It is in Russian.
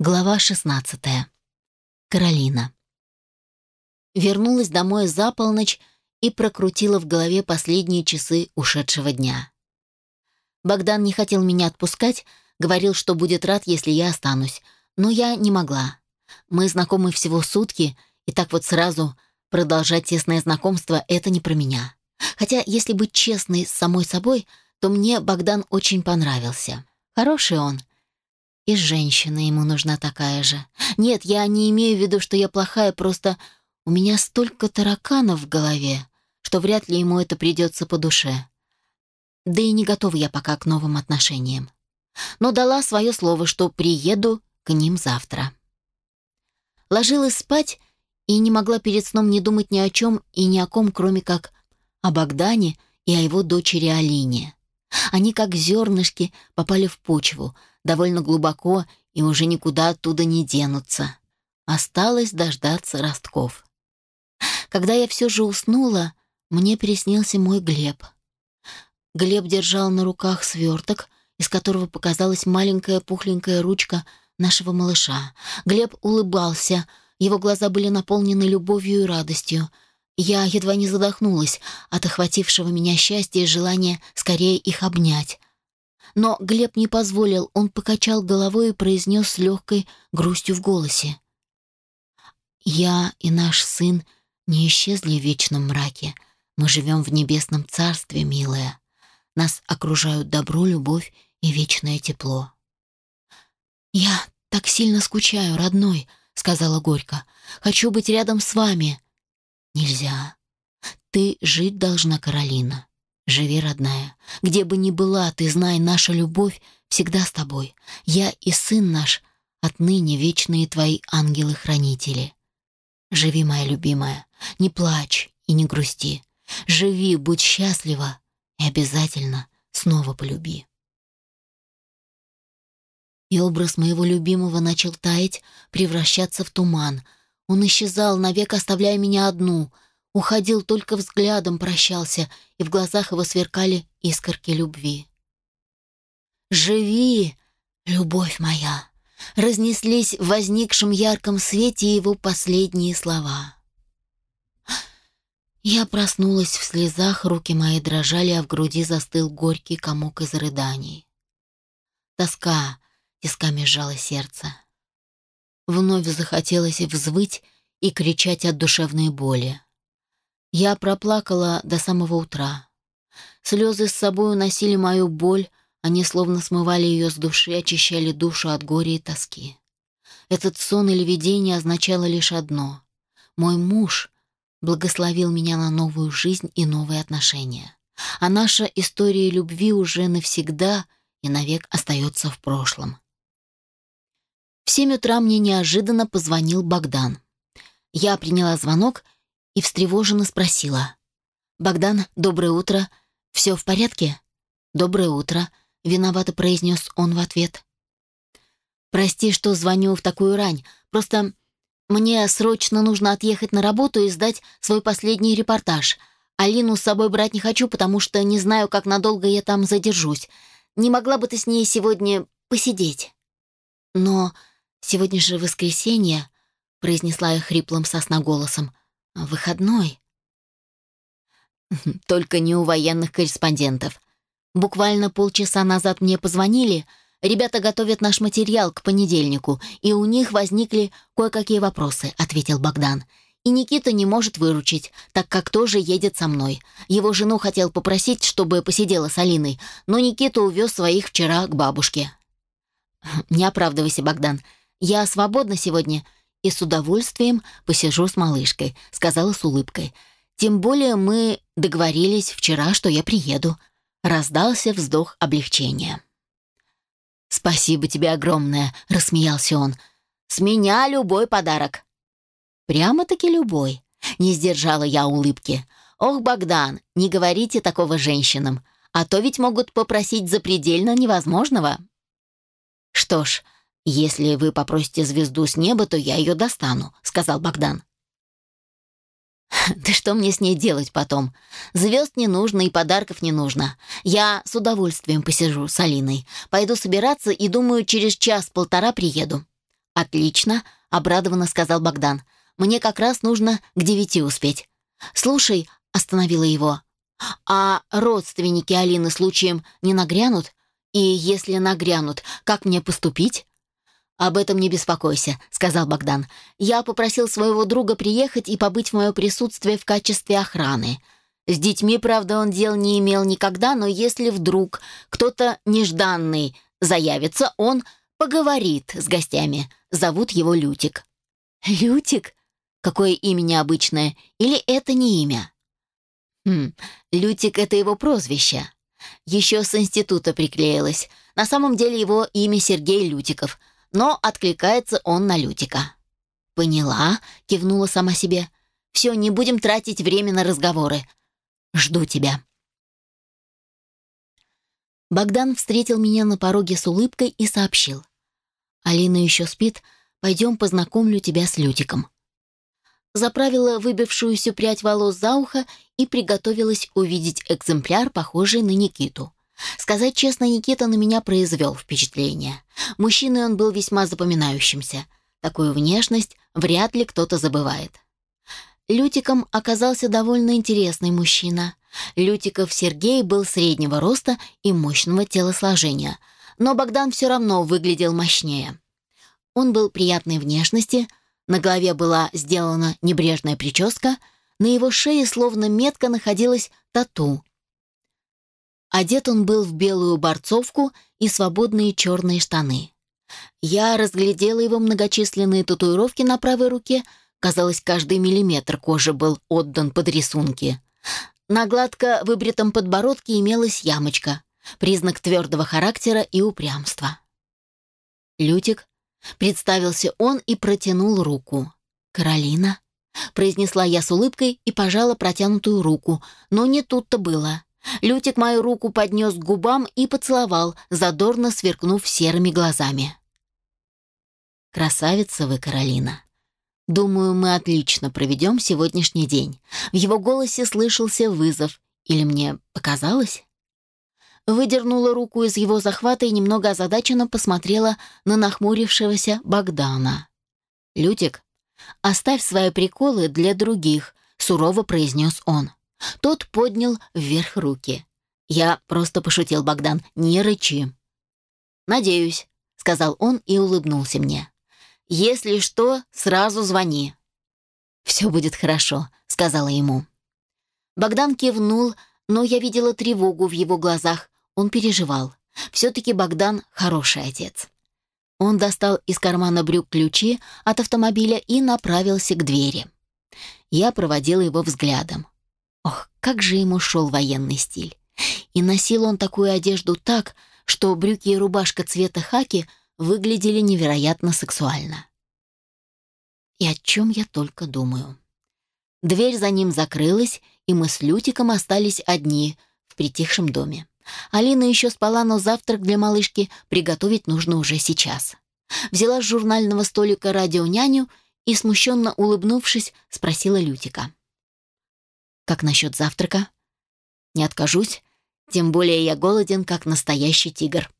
Глава 16. Каролина. Вернулась домой за полночь и прокрутила в голове последние часы ушедшего дня. Богдан не хотел меня отпускать, говорил, что будет рад, если я останусь, но я не могла. Мы знакомы всего сутки, и так вот сразу продолжать тесное знакомство — это не про меня. Хотя, если быть честной с самой собой, то мне Богдан очень понравился. Хороший он — и женщина ему нужна такая же. Нет, я не имею в виду, что я плохая, просто у меня столько тараканов в голове, что вряд ли ему это придется по душе. Да и не готова я пока к новым отношениям. Но дала свое слово, что приеду к ним завтра. Ложилась спать и не могла перед сном не думать ни о чем и ни о ком, кроме как о Богдане и о его дочери Алине. Они, как зернышки, попали в почву, довольно глубоко и уже никуда оттуда не денутся. Осталось дождаться ростков. Когда я все же уснула, мне приснился мой Глеб. Глеб держал на руках сверток, из которого показалась маленькая пухленькая ручка нашего малыша. Глеб улыбался, его глаза были наполнены любовью и радостью. Я едва не задохнулась от охватившего меня счастья и желания скорее их обнять. Но Глеб не позволил, он покачал головой и произнес с легкой грустью в голосе. «Я и наш сын не исчезли в вечном мраке. Мы живем в небесном царстве, милая. Нас окружают добро, любовь и вечное тепло». «Я так сильно скучаю, родной», — сказала горько. «Хочу быть рядом с вами». «Нельзя. Ты жить должна, Каролина. Живи, родная. Где бы ни была, ты знай, наша любовь всегда с тобой. Я и сын наш, отныне вечные твои ангелы-хранители. Живи, моя любимая, не плачь и не грусти. Живи, будь счастлива и обязательно снова полюби. И образ моего любимого начал таять, превращаться в туман. Он исчезал, навек оставляя меня одну — уходил только взглядом, прощался, и в глазах его сверкали искорки любви. «Живи, любовь моя!» Разнеслись в возникшем ярком свете его последние слова. Я проснулась в слезах, руки мои дрожали, а в груди застыл горький комок из рыданий. Тоска тисками сжала сердце. Вновь захотелось взвыть и кричать от душевной боли. Я проплакала до самого утра. Слезы с собой уносили мою боль, они словно смывали ее с души, очищали душу от горя и тоски. Этот сон или видение означало лишь одно. Мой муж благословил меня на новую жизнь и новые отношения. А наша история любви уже навсегда и навек остается в прошлом. В семь утра мне неожиданно позвонил Богдан. Я приняла звонок и встревоженно спросила. «Богдан, доброе утро. Все в порядке?» «Доброе утро», — виновато произнес он в ответ. «Прости, что звоню в такую рань. Просто мне срочно нужно отъехать на работу и сдать свой последний репортаж. Алину с собой брать не хочу, потому что не знаю, как надолго я там задержусь. Не могла бы ты с ней сегодня посидеть?» «Но сегодня же воскресенье», — произнесла я хриплым сосноголосом. Выходной. Только не у военных корреспондентов. Буквально полчаса назад мне позвонили. Ребята готовят наш материал к понедельнику, и у них возникли кое-какие вопросы, ответил Богдан. И Никита не может выручить, так как тоже едет со мной. Его жену хотел попросить, чтобы посидела с Алиной, но Никита увез своих вчера к бабушке. Не оправдывайся, Богдан. Я свободна сегодня и с удовольствием посижу с малышкой», — сказала с улыбкой. «Тем более мы договорились вчера, что я приеду». Раздался вздох облегчения. «Спасибо тебе огромное», — рассмеялся он. «С меня любой подарок». «Прямо-таки любой», — не сдержала я улыбки. «Ох, Богдан, не говорите такого женщинам, а то ведь могут попросить запредельно невозможного». «Что ж, «Если вы попросите звезду с неба, то я ее достану», — сказал Богдан. «Да что мне с ней делать потом? Звезд не нужно и подарков не нужно. Я с удовольствием посижу с Алиной. Пойду собираться и, думаю, через час-полтора приеду. «Отлично», — обрадованно сказал Богдан. «Мне как раз нужно к девяти успеть». «Слушай», — остановила его, «а родственники Алины случаем не нагрянут? И если нагрянут, как мне поступить?» «Об этом не беспокойся», — сказал Богдан. «Я попросил своего друга приехать и побыть в мое присутствие в качестве охраны. С детьми, правда, он дел не имел никогда, но если вдруг кто-то нежданный заявится, он поговорит с гостями. Зовут его Лютик». «Лютик? Какое имя необычное? Или это не имя?» «Хм, Лютик — это его прозвище. Еще с института приклеилось. На самом деле его имя Сергей Лютиков — но откликается он на Лютика. «Поняла», — кивнула сама себе. «Все, не будем тратить время на разговоры. Жду тебя». Богдан встретил меня на пороге с улыбкой и сообщил. «Алина еще спит. Пойдем познакомлю тебя с Лютиком». Заправила выбившуюся прядь волос за ухо и приготовилась увидеть экземпляр, похожий на Никиту. Сказать честно, Никита на меня произвел впечатление. Мужчиной он был весьма запоминающимся. Такую внешность вряд ли кто-то забывает. Лютиком оказался довольно интересный мужчина. Лютиков Сергей был среднего роста и мощного телосложения, но Богдан все равно выглядел мощнее. Он был приятной внешности, на голове была сделана небрежная прическа, на его шее словно метко находилась тату, Одет он был в белую борцовку и свободные черные штаны. Я разглядела его многочисленные татуировки на правой руке. Казалось, каждый миллиметр кожи был отдан под рисунки. На гладко выбритом подбородке имелась ямочка, признак твердого характера и упрямства. «Лютик», — представился он и протянул руку. «Каролина», — произнесла я с улыбкой и пожала протянутую руку, но не тут-то было. Лютик мою руку поднес к губам и поцеловал, задорно сверкнув серыми глазами. «Красавица вы, Каролина. Думаю, мы отлично проведем сегодняшний день». В его голосе слышался вызов. Или мне показалось? Выдернула руку из его захвата и немного озадаченно посмотрела на нахмурившегося Богдана. «Лютик, оставь свои приколы для других», — сурово произнес он. Тот поднял вверх руки. «Я просто пошутил, Богдан, не рычи». «Надеюсь», — сказал он и улыбнулся мне. «Если что, сразу звони». «Все будет хорошо», — сказала ему. Богдан кивнул, но я видела тревогу в его глазах. Он переживал. Все-таки Богдан хороший отец. Он достал из кармана брюк ключи от автомобиля и направился к двери. Я проводила его взглядом. Как же ему шел военный стиль. И носил он такую одежду так, что брюки и рубашка цвета хаки выглядели невероятно сексуально. И о чем я только думаю. Дверь за ним закрылась, и мы с Лютиком остались одни в притихшем доме. Алина еще спала, но завтрак для малышки приготовить нужно уже сейчас. Взяла с журнального столика радионяню и, смущенно улыбнувшись, спросила Лютика. Как насчет завтрака? Не откажусь, тем более я голоден, как настоящий тигр.